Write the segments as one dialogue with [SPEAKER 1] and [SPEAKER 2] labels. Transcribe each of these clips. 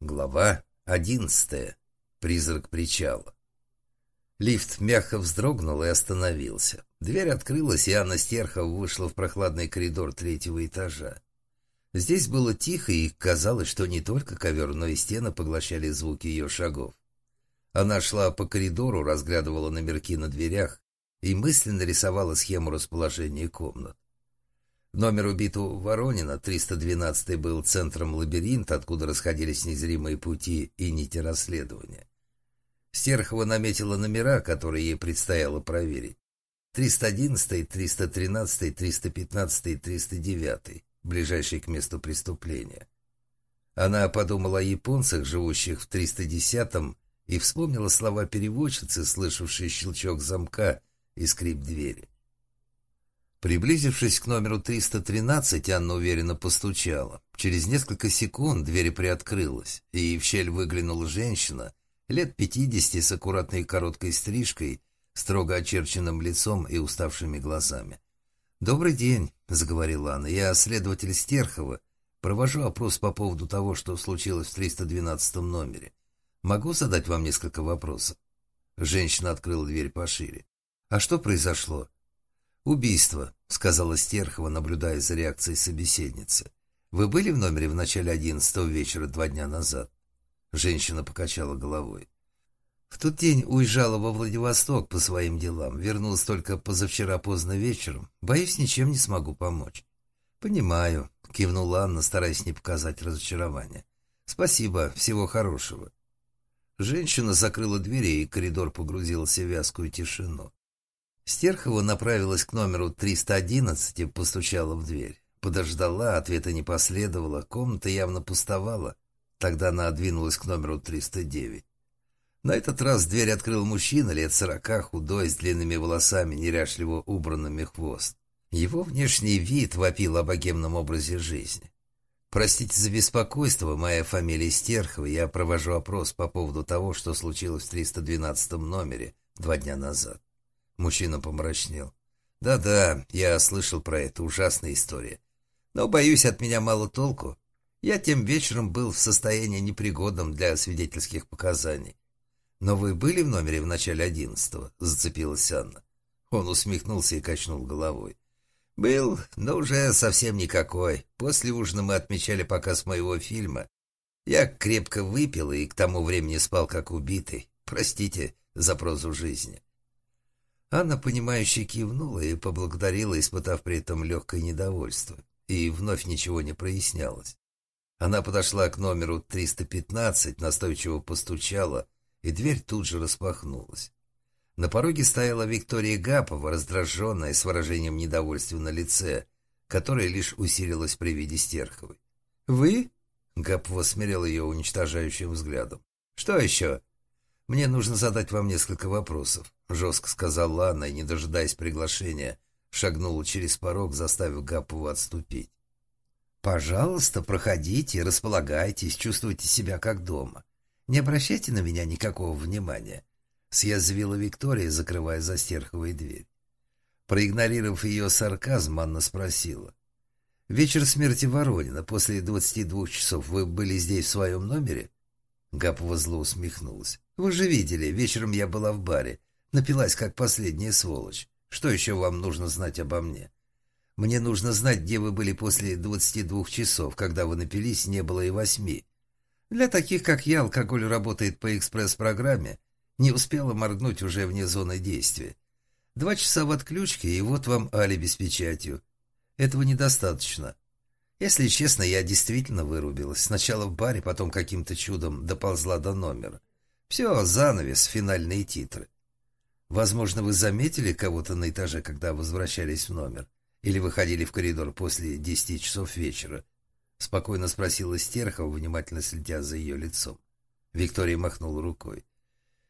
[SPEAKER 1] Глава одиннадцатая. Призрак причала. Лифт мягко вздрогнул и остановился. Дверь открылась, и Анна Стерхова вышла в прохладный коридор третьего этажа. Здесь было тихо, и казалось, что не только ковер, но и стены поглощали звуки ее шагов. Она шла по коридору, разглядывала номерки на дверях и мысленно рисовала схему расположения комнат. Номер убитого Воронина, 312 был центром лабиринта, откуда расходились незримые пути и нити расследования. Стерхова наметила номера, которые ей предстояло проверить. 311, 313, 315 и 309, ближайшие к месту преступления. Она подумала о японцах, живущих в 310-м, и вспомнила слова переводчицы, слышавшей щелчок замка и скрип двери. Приблизившись к номеру 313, Анна уверенно постучала. Через несколько секунд дверь приоткрылась, и в щель выглянула женщина, лет пятидесяти с аккуратной короткой стрижкой, строго очерченным лицом и уставшими глазами. «Добрый день», — заговорила Анна, — «я следователь Стерхова. Провожу опрос по поводу того, что случилось в 312 номере. Могу задать вам несколько вопросов?» Женщина открыла дверь пошире. «А что произошло?» «Убийство», — сказала Стерхова, наблюдая за реакцией собеседницы. «Вы были в номере в начале одиннадцатого вечера два дня назад?» Женщина покачала головой. «В тот день уезжала во Владивосток по своим делам. Вернулась только позавчера поздно вечером. Боюсь, ничем не смогу помочь». «Понимаю», — кивнула Анна, стараясь не показать разочарования. «Спасибо, всего хорошего». Женщина закрыла двери, и коридор погрузился в вязкую тишину. Стерхова направилась к номеру 311 и постучала в дверь. Подождала, ответа не последовало, комната явно пустовала. Тогда она двинулась к номеру 309. На этот раз дверь открыл мужчина лет сорока, худой, с длинными волосами, неряшливо убранными хвост. Его внешний вид вопил о богемном образе жизни. «Простите за беспокойство, моя фамилия Стерхова, я провожу опрос по поводу того, что случилось в 312 номере два дня назад». Мужчина помрачнел. «Да-да, я слышал про это, ужасная история. Но, боюсь, от меня мало толку. Я тем вечером был в состоянии непригодном для свидетельских показаний. Но вы были в номере в начале одиннадцатого?» — зацепилась Анна. Он усмехнулся и качнул головой. «Был, но уже совсем никакой. После ужина мы отмечали показ моего фильма. Я крепко выпил и к тому времени спал как убитый. Простите за прозу жизни». Анна, понимающе кивнула и поблагодарила, испытав при этом легкое недовольство. И вновь ничего не прояснялось. Она подошла к номеру 315, настойчиво постучала, и дверь тут же распахнулась. На пороге стояла Виктория Гапова, раздраженная, с выражением недовольства на лице, которое лишь усилилось при виде Стерховой. «Вы?» — Гапова смирил ее уничтожающим взглядом. «Что еще?» «Мне нужно задать вам несколько вопросов», — жестко сказала Анна и, не дожидаясь приглашения, шагнула через порог, заставив Гаппову отступить. «Пожалуйста, проходите, располагайтесь, чувствуйте себя как дома. Не обращайте на меня никакого внимания», — съязвила Виктория, закрывая за Стерховой дверь. Проигнорировав ее сарказм, Анна спросила. «Вечер смерти Воронина, после двадцати двух часов, вы были здесь в своем номере?» Гапова зло усмехнулась. «Вы же видели, вечером я была в баре. Напилась, как последняя сволочь. Что еще вам нужно знать обо мне? Мне нужно знать, где вы были после двадцати двух часов, когда вы напились, не было и восьми. Для таких, как я, алкоголь работает по экспресс-программе. Не успела моргнуть уже вне зоны действия. Два часа в отключке, и вот вам алиби с печатью. Этого недостаточно. Если честно, я действительно вырубилась. Сначала в баре, потом каким-то чудом доползла до номера. Все, занавес, финальные титры. Возможно, вы заметили кого-то на этаже, когда возвращались в номер? Или выходили в коридор после десяти часов вечера? Спокойно спросила Стерхова, внимательно следя за ее лицом. Виктория махнула рукой.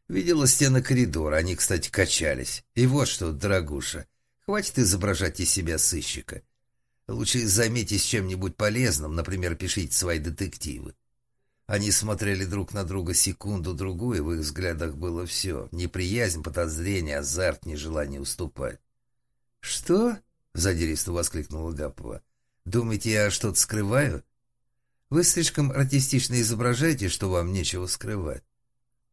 [SPEAKER 1] Видела стены коридора, они, кстати, качались. И вот что, дорогуша, хватит изображать из себя сыщика. Лучше займитесь чем-нибудь полезным, например, пишите свои детективы. Они смотрели друг на друга секунду-другую, в их взглядах было все. Неприязнь, подозрение, азарт, нежелание уступать. «Что?» — задиристо воскликнула Гапова. «Думаете, я что-то скрываю?» Вы слишком артистично изображаете, что вам нечего скрывать.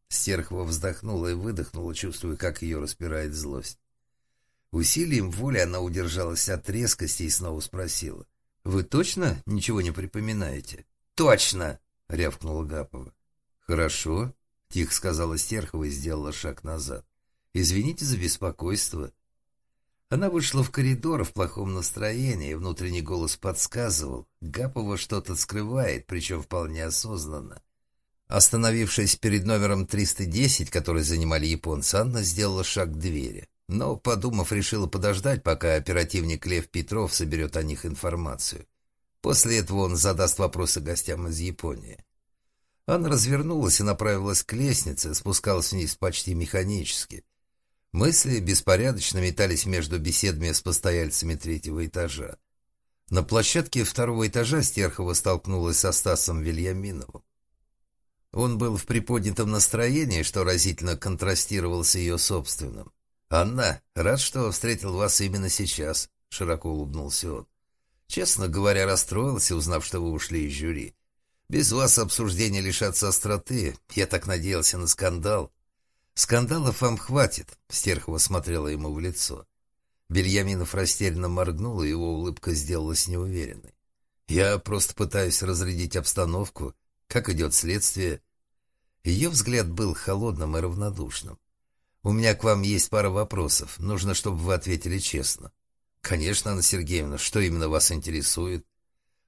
[SPEAKER 1] Стерхова вздохнула и выдохнула, чувствуя, как ее распирает злость. Усилием воли она удержалась от резкости и снова спросила. «Вы точно ничего не припоминаете?» «Точно!» — рявкнула Гапова. «Хорошо», — тихо сказала Стерхова и сделала шаг назад. «Извините за беспокойство». Она вышла в коридор в плохом настроении, и внутренний голос подсказывал. Гапова что-то скрывает, причем вполне осознанно. Остановившись перед номером 310, который занимали японцы, Анна сделала шаг к двери. Но, подумав, решила подождать, пока оперативник Лев Петров соберет о них информацию. После этого он задаст вопросы гостям из Японии. Анна развернулась и направилась к лестнице, спускалась вниз почти механически. Мысли беспорядочно метались между беседами с постояльцами третьего этажа. На площадке второго этажа Стерхова столкнулась со Стасом Вильяминовым. Он был в приподнятом настроении, что разительно контрастировал с ее собственным. «Анна, рад, что встретил вас именно сейчас», — широко улыбнулся он. «Честно говоря, расстроился, узнав, что вы ушли из жюри. Без вас обсуждение лишатся остроты. Я так надеялся на скандал». «Скандалов вам хватит», — Стерхова смотрела ему в лицо. Бельяминов растерянно моргнул, и его улыбка сделалась неуверенной. «Я просто пытаюсь разрядить обстановку. Как идет следствие?» Ее взгляд был холодным и равнодушным. «У меня к вам есть пара вопросов. Нужно, чтобы вы ответили честно». «Конечно, Анна Сергеевна. Что именно вас интересует?»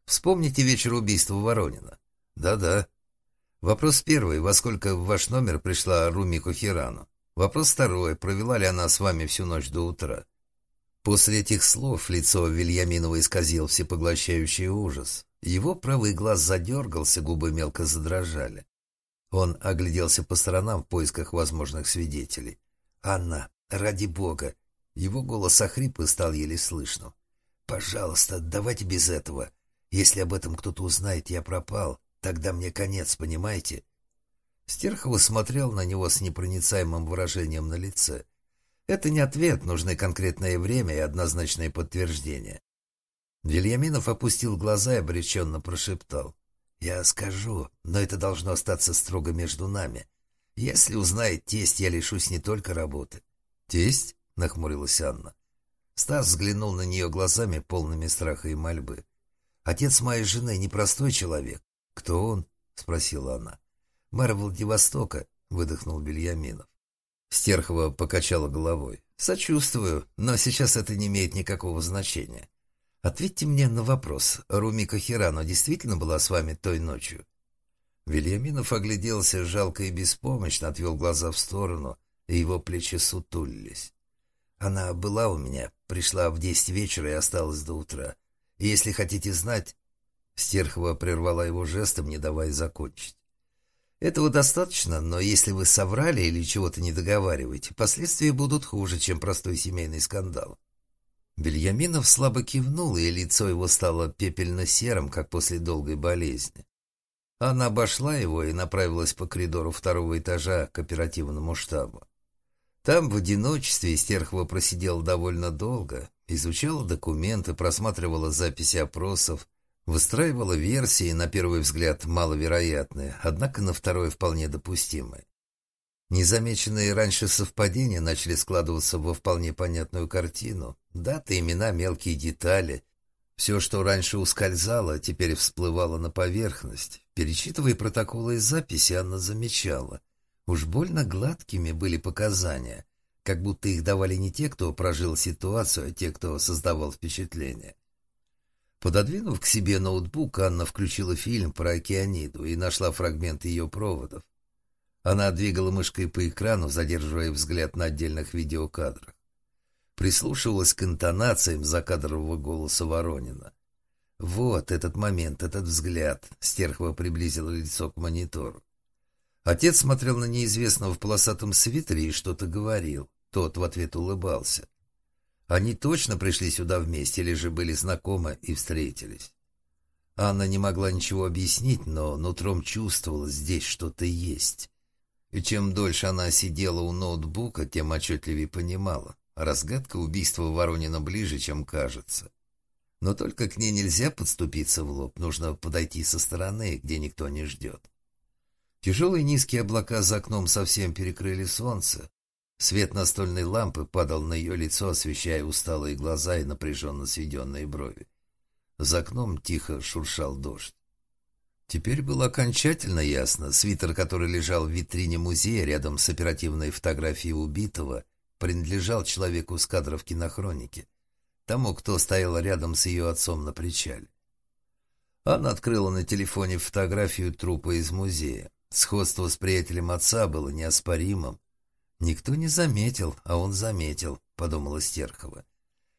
[SPEAKER 1] «Вспомните вечер убийства Воронина». «Да-да». Вопрос первый. Во сколько в ваш номер пришла Румико Хирану? Вопрос второй. Провела ли она с вами всю ночь до утра?» После этих слов лицо Вильяминова исказил всепоглощающий ужас. Его правый глаз задергался, губы мелко задрожали. Он огляделся по сторонам в поисках возможных свидетелей. «Анна, ради бога!» Его голос охрип и стал еле слышным. «Пожалуйста, давайте без этого. Если об этом кто-то узнает, я пропал. Тогда мне конец, понимаете?» Стерхова смотрел на него с непроницаемым выражением на лице. «Это не ответ, нужны конкретное время и однозначное подтверждение». Вильяминов опустил глаза и обреченно прошептал. «Я скажу, но это должно остаться строго между нами. Если узнает тесть, я лишусь не только работы». «Тесть?» — нахмурилась Анна. Стас взглянул на нее глазами, полными страха и мольбы. «Отец моей жены непростой человек. Кто он?» — спросила она. «Мэр Владивостока», — выдохнул Бельяминов. Стерхова покачала головой. «Сочувствую, но сейчас это не имеет никакого значения. Ответьте мне на вопрос. Румика Хирано действительно была с вами той ночью? Вильяминов огляделся жалко и беспомощно, отвел глаза в сторону, и его плечи сутулились. Она была у меня, пришла в десять вечера и осталась до утра. Если хотите знать... Стерхова прервала его жестом, не давая закончить. Этого достаточно, но если вы соврали или чего-то не договариваете, последствия будут хуже, чем простой семейный скандал. Бельяминов слабо кивнул, и лицо его стало пепельно-серым, как после долгой болезни. Она обошла его и направилась по коридору второго этажа к оперативному штабу. Там в одиночестве Стерхова просидела довольно долго, изучала документы, просматривала записи опросов, выстраивала версии, на первый взгляд маловероятные, однако на второй вполне допустимые. Незамеченные раньше совпадения начали складываться во вполне понятную картину. Даты, имена, мелкие детали. Все, что раньше ускользало, теперь всплывало на поверхность. Перечитывая протоколы и записи, Анна замечала. Уж больно гладкими были показания, как будто их давали не те, кто прожил ситуацию, а те, кто создавал впечатление. Пододвинув к себе ноутбук, Анна включила фильм про океаниду и нашла фрагмент ее проводов. Она двигала мышкой по экрану, задерживая взгляд на отдельных видеокадрах. Прислушивалась к интонациям закадрового голоса Воронина. Вот этот момент, этот взгляд. Стерхова приблизила лицо к монитору. Отец смотрел на неизвестного в полосатом свитере и что-то говорил. Тот в ответ улыбался. Они точно пришли сюда вместе или же были знакомы и встретились? Анна не могла ничего объяснить, но нутром чувствовала, здесь что-то есть. И чем дольше она сидела у ноутбука, тем отчетливее понимала. Разгадка убийства Воронина ближе, чем кажется. Но только к ней нельзя подступиться в лоб, нужно подойти со стороны, где никто не ждет. Тяжелые низкие облака за окном совсем перекрыли солнце. Свет настольной лампы падал на ее лицо, освещая усталые глаза и напряженно сведенные брови. За окном тихо шуршал дождь. Теперь было окончательно ясно. Свитер, который лежал в витрине музея рядом с оперативной фотографией убитого, принадлежал человеку с кадров кинохроники тому, кто стоял рядом с ее отцом на причале. Анна открыла на телефоне фотографию трупа из музея. Сходство с приятелем отца было неоспоримым. «Никто не заметил, а он заметил», — подумала Стерхова.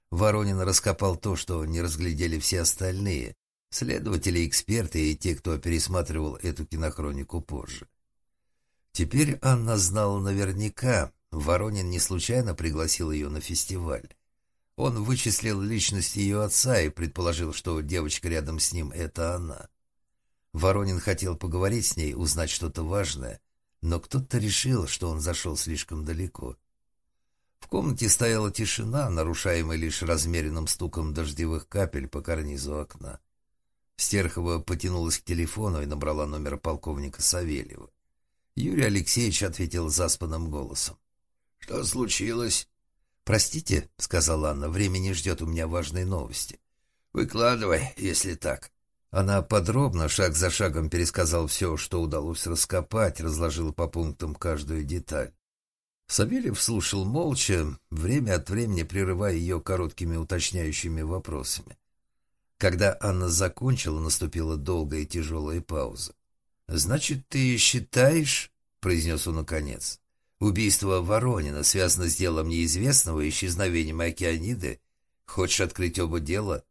[SPEAKER 1] Воронин раскопал то, что не разглядели все остальные, следователи, эксперты и те, кто пересматривал эту кинохронику позже. Теперь Анна знала наверняка, Воронин не случайно пригласил ее на фестиваль. Он вычислил личность ее отца и предположил, что девочка рядом с ним — это она. Воронин хотел поговорить с ней, узнать что-то важное, но кто-то решил, что он зашел слишком далеко. В комнате стояла тишина, нарушаемая лишь размеренным стуком дождевых капель по карнизу окна. Стерхова потянулась к телефону и набрала номер полковника Савельева. Юрий Алексеевич ответил заспанным голосом. — Что случилось?
[SPEAKER 2] «Простите», — сказала Анна, — «время не ждет, у меня важные новости».
[SPEAKER 1] «Выкладывай, если так».
[SPEAKER 2] Она подробно, шаг за шагом пересказал все, что удалось раскопать, разложила по пунктам каждую деталь. Савельев слушал молча, время от времени прерывая ее короткими уточняющими вопросами. Когда Анна закончила, наступила долгая и тяжелая пауза. «Значит, ты считаешь, — произнес он наконец, Убийство Воронина связано с делом неизвестного исчезновением океаниды. Хочешь открыть оба дела?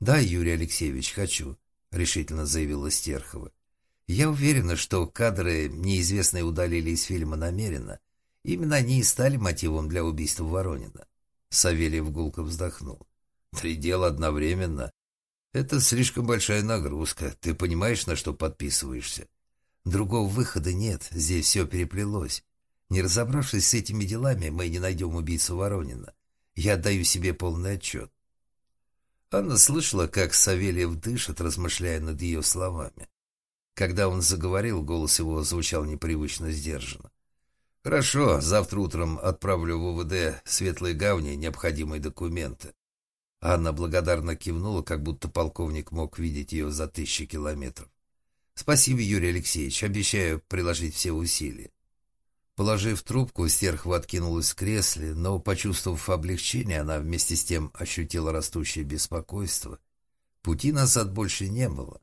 [SPEAKER 2] Да, Юрий Алексеевич, хочу, решительно заявила Стерхова. Я уверена, что кадры неизвестные удалили из фильма намеренно. Именно они и стали мотивом для убийства Воронина. Савельев гулко вздохнул. Три дела одновременно. Это слишком большая нагрузка. Ты понимаешь, на что подписываешься? Другого выхода нет, здесь все переплелось. Не разобравшись с этими делами, мы не найдем убийцу Воронина. Я отдаю себе полный отчет. Анна слышала, как Савельев дышит, размышляя над ее словами. Когда он заговорил, голос его звучал непривычно сдержанно. «Хорошо, завтра утром отправлю в УВД Светлые Гавни необходимые документы». Анна благодарно кивнула, как будто полковник мог видеть ее за тысячи километров. «Спасибо, Юрий Алексеевич. Обещаю приложить все усилия». Положив трубку, стерхва откинулась в кресле, но, почувствовав облегчение, она вместе с тем ощутила растущее беспокойство. Пути назад больше не было.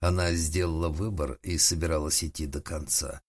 [SPEAKER 2] Она сделала выбор и собиралась идти до конца.